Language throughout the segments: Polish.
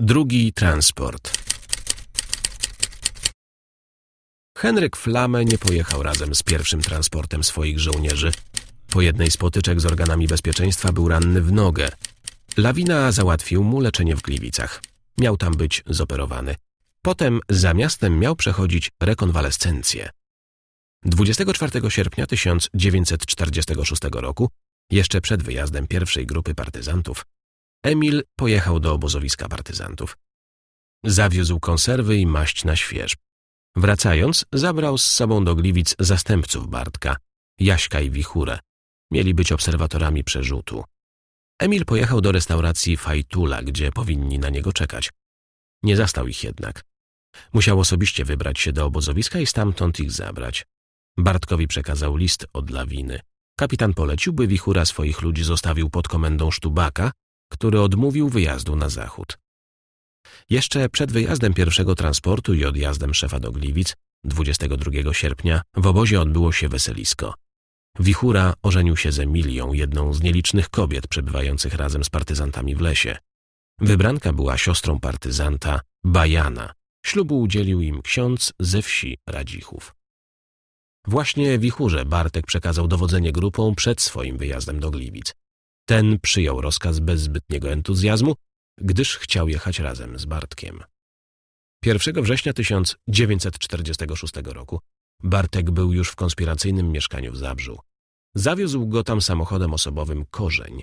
Drugi transport. Henryk Flame nie pojechał razem z pierwszym transportem swoich żołnierzy. Po jednej z potyczek z organami bezpieczeństwa był ranny w nogę. Lawina załatwił mu leczenie w Gliwicach. Miał tam być zoperowany. Potem za miastem miał przechodzić rekonwalescencję. 24 sierpnia 1946 roku, jeszcze przed wyjazdem pierwszej grupy partyzantów, Emil pojechał do obozowiska partyzantów. Zawiózł konserwy i maść na śwież. Wracając, zabrał z sobą do Gliwic zastępców Bartka, Jaśka i Wichurę. Mieli być obserwatorami przerzutu. Emil pojechał do restauracji Fajtula, gdzie powinni na niego czekać. Nie zastał ich jednak. Musiał osobiście wybrać się do obozowiska i stamtąd ich zabrać. Bartkowi przekazał list od lawiny. Kapitan polecił, by Wichura swoich ludzi zostawił pod komendą Sztubaka, który odmówił wyjazdu na zachód. Jeszcze przed wyjazdem pierwszego transportu i odjazdem szefa do Gliwic, 22 sierpnia, w obozie odbyło się weselisko. Wichura ożenił się z Emilią, jedną z nielicznych kobiet przebywających razem z partyzantami w lesie. Wybranka była siostrą partyzanta Bajana. Ślubu udzielił im ksiądz ze wsi Radzichów. Właśnie Wichurze Bartek przekazał dowodzenie grupą przed swoim wyjazdem do Gliwic. Ten przyjął rozkaz bez zbytniego entuzjazmu, gdyż chciał jechać razem z Bartkiem. 1 września 1946 roku Bartek był już w konspiracyjnym mieszkaniu w Zabrzu. Zawiózł go tam samochodem osobowym Korzeń.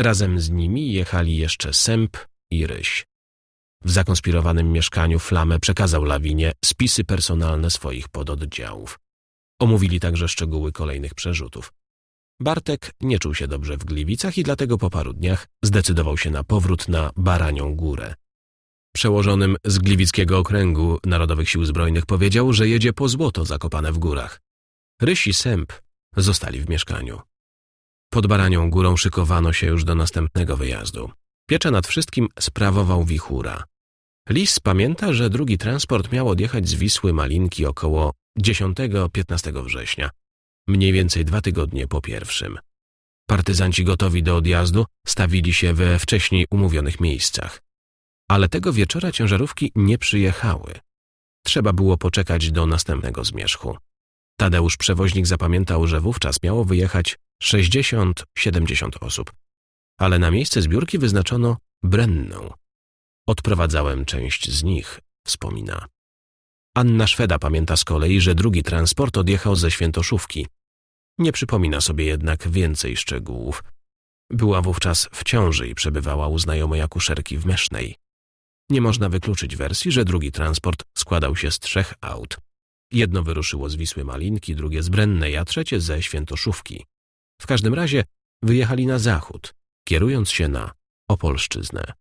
Razem z nimi jechali jeszcze Sęp i Ryś. W zakonspirowanym mieszkaniu Flamę przekazał Lawinie spisy personalne swoich pododdziałów. Omówili także szczegóły kolejnych przerzutów. Bartek nie czuł się dobrze w Gliwicach i dlatego po paru dniach zdecydował się na powrót na Baranią Górę. Przełożonym z Gliwickiego Okręgu Narodowych Sił Zbrojnych powiedział, że jedzie po złoto zakopane w górach. Rysi Sęp zostali w mieszkaniu. Pod Baranią Górą szykowano się już do następnego wyjazdu. Pieczę nad wszystkim sprawował Wichura. Lis pamięta, że drugi transport miał odjechać z Wisły Malinki około 10-15 września, mniej więcej dwa tygodnie po pierwszym. Partyzanci gotowi do odjazdu stawili się we wcześniej umówionych miejscach. Ale tego wieczora ciężarówki nie przyjechały. Trzeba było poczekać do następnego zmierzchu. Tadeusz przewoźnik zapamiętał, że wówczas miało wyjechać 60-70 osób. Ale na miejsce zbiórki wyznaczono Brenną. Odprowadzałem część z nich, wspomina. Anna Szweda pamięta z kolei, że drugi transport odjechał ze Świętoszówki. Nie przypomina sobie jednak więcej szczegółów. Była wówczas w ciąży i przebywała u znajomej akuszerki w Mesznej. Nie można wykluczyć wersji, że drugi transport składał się z trzech aut. Jedno wyruszyło z Wisły Malinki, drugie z Brennej, a trzecie ze Świętoszówki. W każdym razie wyjechali na zachód, kierując się na Opolszczyznę.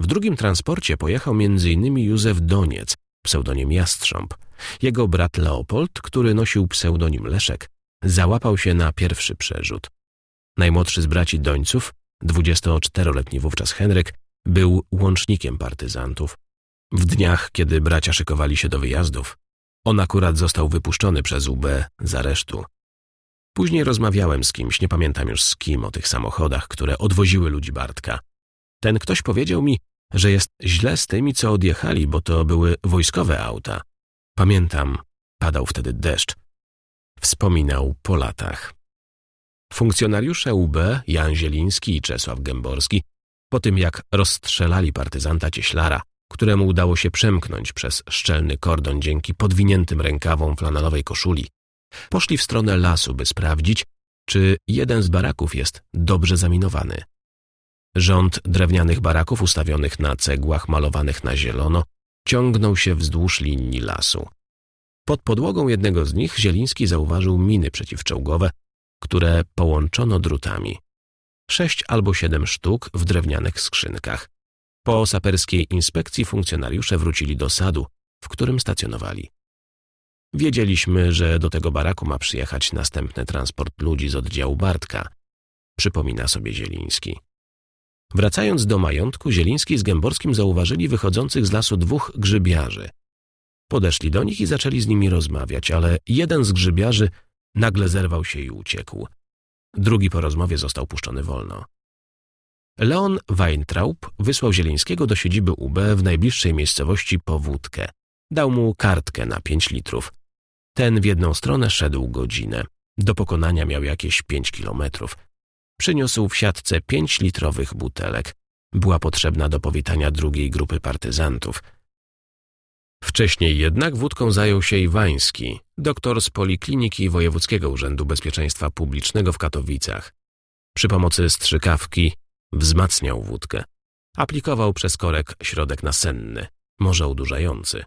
W drugim transporcie pojechał m.in. Józef Doniec, pseudonim Jastrząb. Jego brat Leopold, który nosił pseudonim Leszek, załapał się na pierwszy przerzut. Najmłodszy z braci Dońców, 24-letni wówczas Henryk, był łącznikiem partyzantów. W dniach, kiedy bracia szykowali się do wyjazdów, on akurat został wypuszczony przez UB z aresztu. Później rozmawiałem z kimś, nie pamiętam już z kim, o tych samochodach, które odwoziły ludzi Bartka. Ten ktoś powiedział mi, że jest źle z tymi, co odjechali, bo to były wojskowe auta. Pamiętam, padał wtedy deszcz. Wspominał po latach. Funkcjonariusze UB, Jan Zieliński i Czesław Gęborski, po tym jak rozstrzelali partyzanta Cieślara, któremu udało się przemknąć przez szczelny kordon dzięki podwiniętym rękawom flanelowej koszuli, poszli w stronę lasu, by sprawdzić, czy jeden z baraków jest dobrze zaminowany. Rząd drewnianych baraków ustawionych na cegłach malowanych na zielono ciągnął się wzdłuż linii lasu. Pod podłogą jednego z nich Zieliński zauważył miny przeciwczołgowe, które połączono drutami. Sześć albo siedem sztuk w drewnianych skrzynkach. Po saperskiej inspekcji funkcjonariusze wrócili do sadu, w którym stacjonowali. Wiedzieliśmy, że do tego baraku ma przyjechać następny transport ludzi z oddziału Bartka, przypomina sobie Zieliński. Wracając do majątku, Zieliński z Gęborskim zauważyli wychodzących z lasu dwóch grzybiarzy. Podeszli do nich i zaczęli z nimi rozmawiać, ale jeden z grzybiarzy nagle zerwał się i uciekł. Drugi po rozmowie został puszczony wolno. Leon Weintraub wysłał Zielińskiego do siedziby UB w najbliższej miejscowości po wódkę. Dał mu kartkę na pięć litrów. Ten w jedną stronę szedł godzinę. Do pokonania miał jakieś pięć kilometrów. Przyniósł w siatce pięć litrowych butelek. Była potrzebna do powitania drugiej grupy partyzantów. Wcześniej jednak wódką zajął się Iwański, doktor z Polikliniki Wojewódzkiego Urzędu Bezpieczeństwa Publicznego w Katowicach. Przy pomocy strzykawki wzmacniał wódkę. Aplikował przez korek środek nasenny, może odurzający.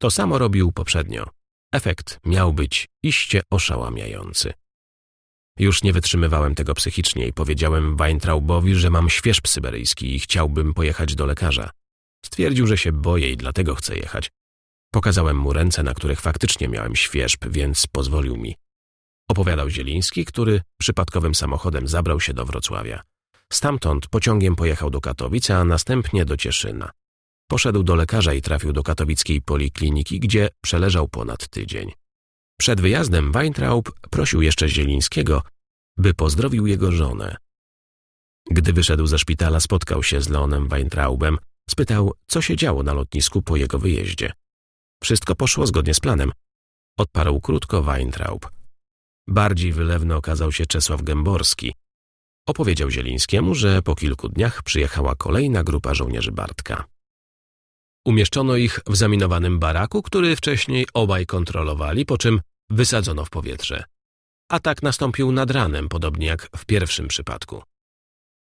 To samo robił poprzednio. Efekt miał być iście oszałamiający. Już nie wytrzymywałem tego psychicznie i powiedziałem Weintraubowi, że mam śwież syberyjski i chciałbym pojechać do lekarza. Stwierdził, że się boję i dlatego chce jechać. Pokazałem mu ręce, na których faktycznie miałem świeżb, więc pozwolił mi. Opowiadał Zieliński, który przypadkowym samochodem zabrał się do Wrocławia. Stamtąd pociągiem pojechał do Katowic, a następnie do Cieszyna. Poszedł do lekarza i trafił do katowickiej polikliniki, gdzie przeleżał ponad tydzień. Przed wyjazdem Weintraub prosił jeszcze Zielińskiego, by pozdrowił jego żonę. Gdy wyszedł ze szpitala, spotkał się z Leonem Weintraubem, spytał, co się działo na lotnisku po jego wyjeździe. Wszystko poszło zgodnie z planem. Odparł krótko Weintraub. Bardziej wylewny okazał się Czesław Gęborski. Opowiedział Zielińskiemu, że po kilku dniach przyjechała kolejna grupa żołnierzy Bartka. Umieszczono ich w zaminowanym baraku, który wcześniej obaj kontrolowali, po czym wysadzono w powietrze. Atak nastąpił nad ranem, podobnie jak w pierwszym przypadku.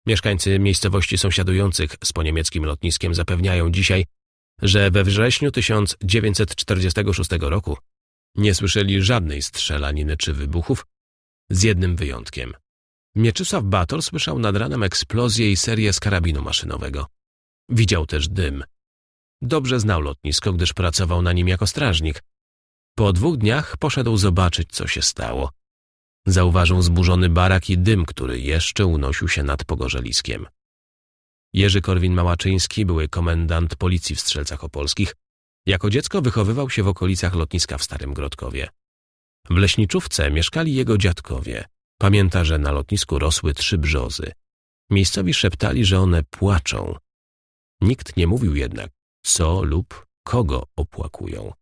Mieszkańcy miejscowości sąsiadujących z poniemieckim lotniskiem zapewniają dzisiaj, że we wrześniu 1946 roku nie słyszeli żadnej strzelaniny czy wybuchów, z jednym wyjątkiem. Mieczysław Bator słyszał nad ranem eksplozję i serię z karabinu maszynowego. Widział też dym. Dobrze znał lotnisko, gdyż pracował na nim jako strażnik. Po dwóch dniach poszedł zobaczyć, co się stało. Zauważył zburzony barak i dym, który jeszcze unosił się nad pogorzeliskiem. Jerzy Korwin-Małaczyński, były komendant policji w Strzelcach Opolskich, jako dziecko wychowywał się w okolicach lotniska w Starym Grodkowie. W leśniczówce mieszkali jego dziadkowie. Pamięta, że na lotnisku rosły trzy brzozy. Miejscowi szeptali, że one płaczą. Nikt nie mówił jednak, co lub kogo opłakują.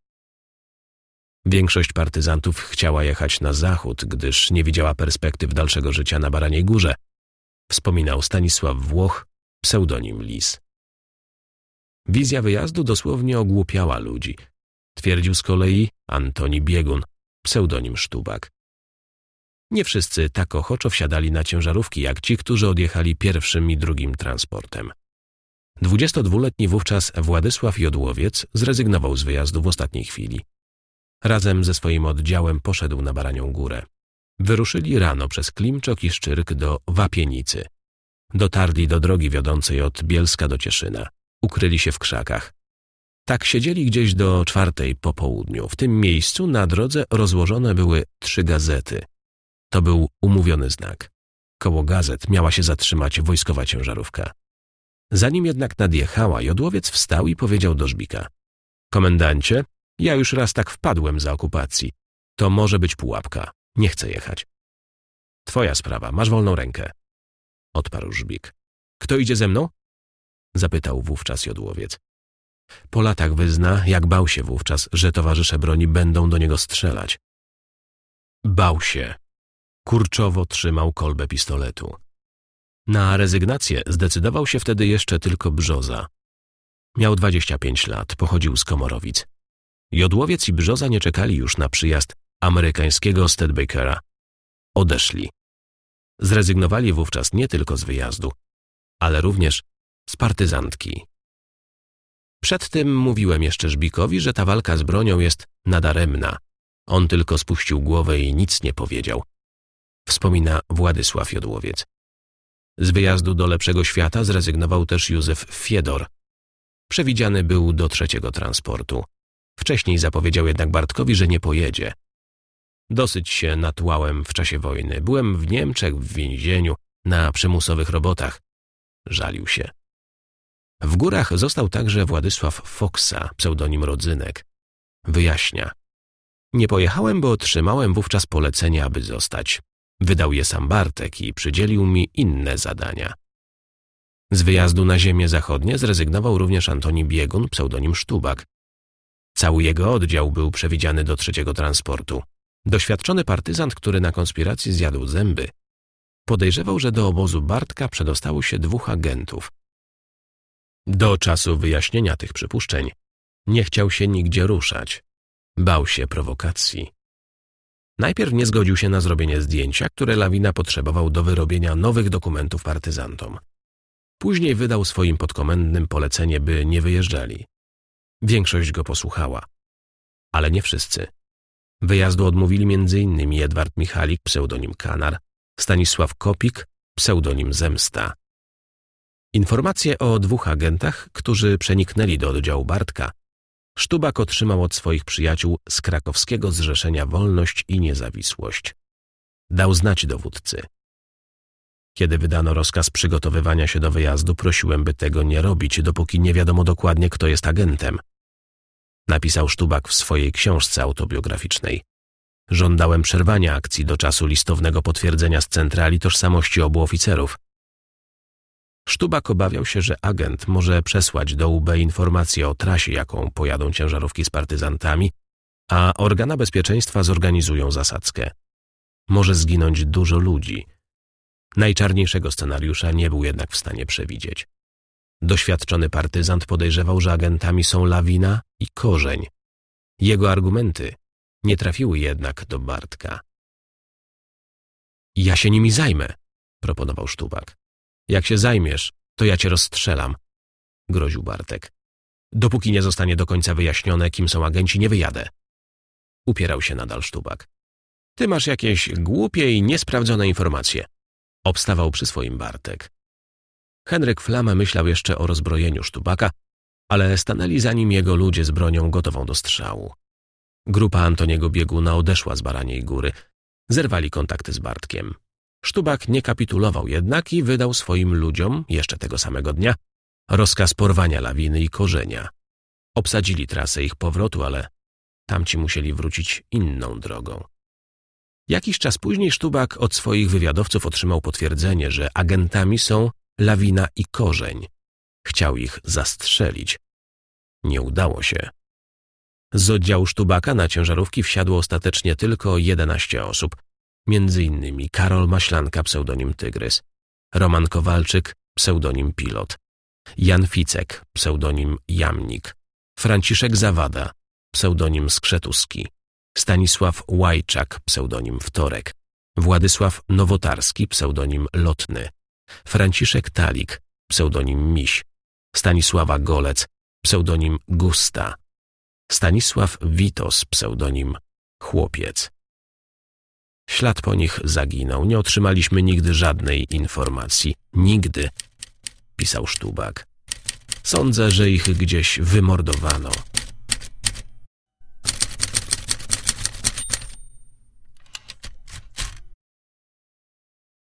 Większość partyzantów chciała jechać na zachód, gdyż nie widziała perspektyw dalszego życia na Baraniej Górze. Wspominał Stanisław Włoch, pseudonim Lis. Wizja wyjazdu dosłownie ogłupiała ludzi, twierdził z kolei Antoni Biegun, pseudonim Sztubak. Nie wszyscy tak ochoczo wsiadali na ciężarówki, jak ci, którzy odjechali pierwszym i drugim transportem. 22-letni wówczas Władysław Jodłowiec zrezygnował z wyjazdu w ostatniej chwili. Razem ze swoim oddziałem poszedł na Baranią Górę. Wyruszyli rano przez Klimczok i Szczyrk do Wapienicy. Dotarli do drogi wiodącej od Bielska do Cieszyna. Ukryli się w krzakach. Tak siedzieli gdzieś do czwartej po południu. W tym miejscu na drodze rozłożone były trzy gazety. To był umówiony znak. Koło gazet miała się zatrzymać wojskowa ciężarówka. Zanim jednak nadjechała, jodłowiec wstał i powiedział do Żbika. Komendancie, ja już raz tak wpadłem za okupacji. To może być pułapka. Nie chcę jechać. Twoja sprawa, masz wolną rękę. Odparł Żbik. Kto idzie ze mną? Zapytał wówczas jodłowiec. Po latach wyzna, jak bał się wówczas, że towarzysze broni będą do niego strzelać. Bał się. Kurczowo trzymał kolbę pistoletu. Na rezygnację zdecydował się wtedy jeszcze tylko Brzoza. Miał 25 lat, pochodził z Komorowic. Jodłowiec i Brzoza nie czekali już na przyjazd amerykańskiego Stedbakera. Odeszli. Zrezygnowali wówczas nie tylko z wyjazdu, ale również z partyzantki. Przed tym mówiłem jeszcze Żbikowi, że ta walka z bronią jest nadaremna. On tylko spuścił głowę i nic nie powiedział. Wspomina Władysław Jodłowiec. Z wyjazdu do lepszego świata zrezygnował też Józef Fiedor. Przewidziany był do trzeciego transportu. Wcześniej zapowiedział jednak Bartkowi, że nie pojedzie. Dosyć się natłałem w czasie wojny. Byłem w Niemczech w więzieniu, na przymusowych robotach. Żalił się. W górach został także Władysław Foksa, pseudonim Rodzynek. Wyjaśnia. Nie pojechałem, bo otrzymałem wówczas polecenie, aby zostać. Wydał je sam Bartek i przydzielił mi inne zadania. Z wyjazdu na ziemię zachodnie zrezygnował również Antoni Biegun, pseudonim Sztubak. Cały jego oddział był przewidziany do trzeciego transportu. Doświadczony partyzant, który na konspiracji zjadł zęby, podejrzewał, że do obozu Bartka przedostało się dwóch agentów. Do czasu wyjaśnienia tych przypuszczeń nie chciał się nigdzie ruszać. Bał się prowokacji. Najpierw nie zgodził się na zrobienie zdjęcia, które Lawina potrzebował do wyrobienia nowych dokumentów partyzantom. Później wydał swoim podkomendnym polecenie, by nie wyjeżdżali. Większość go posłuchała, ale nie wszyscy. Wyjazdu odmówili m.in. Edward Michalik, pseudonim Kanar, Stanisław Kopik, pseudonim Zemsta. Informacje o dwóch agentach, którzy przeniknęli do oddziału Bartka, Sztubak otrzymał od swoich przyjaciół z krakowskiego Zrzeszenia Wolność i Niezawisłość. Dał znać dowódcy. Kiedy wydano rozkaz przygotowywania się do wyjazdu, prosiłem, by tego nie robić, dopóki nie wiadomo dokładnie, kto jest agentem. Napisał Sztubak w swojej książce autobiograficznej. Żądałem przerwania akcji do czasu listownego potwierdzenia z centrali tożsamości obu oficerów. Sztubak obawiał się, że agent może przesłać do UB informację o trasie, jaką pojadą ciężarówki z partyzantami, a organa bezpieczeństwa zorganizują zasadzkę. Może zginąć dużo ludzi. Najczarniejszego scenariusza nie był jednak w stanie przewidzieć. Doświadczony partyzant podejrzewał, że agentami są Lawina i Korzeń. Jego argumenty nie trafiły jednak do Bartka. Ja się nimi zajmę, proponował Sztubak. Jak się zajmiesz, to ja cię rozstrzelam, groził Bartek. Dopóki nie zostanie do końca wyjaśnione, kim są agenci, nie wyjadę. Upierał się nadal Sztubak. Ty masz jakieś głupie i niesprawdzone informacje. Obstawał przy swoim Bartek. Henryk Flama myślał jeszcze o rozbrojeniu Sztubaka, ale stanęli za nim jego ludzie z bronią gotową do strzału. Grupa Antoniego Bieguna odeszła z Baraniej Góry. Zerwali kontakty z Bartkiem. Sztubak nie kapitulował jednak i wydał swoim ludziom, jeszcze tego samego dnia, rozkaz porwania lawiny i korzenia. Obsadzili trasę ich powrotu, ale tamci musieli wrócić inną drogą. Jakiś czas później Sztubak od swoich wywiadowców otrzymał potwierdzenie, że agentami są lawina i korzeń. Chciał ich zastrzelić. Nie udało się. Z oddziału Sztubaka na ciężarówki wsiadło ostatecznie tylko 11 osób, między innymi Karol Maślanka, pseudonim Tygrys, Roman Kowalczyk, pseudonim Pilot, Jan Ficek, pseudonim Jamnik, Franciszek Zawada, pseudonim Skrzetuski, Stanisław Łajczak, pseudonim Wtorek, Władysław Nowotarski, pseudonim Lotny, Franciszek Talik, pseudonim Miś, Stanisława Golec, pseudonim Gusta, Stanisław Witos, pseudonim Chłopiec. Ślad po nich zaginął. Nie otrzymaliśmy nigdy żadnej informacji. Nigdy, pisał Sztubak. Sądzę, że ich gdzieś wymordowano.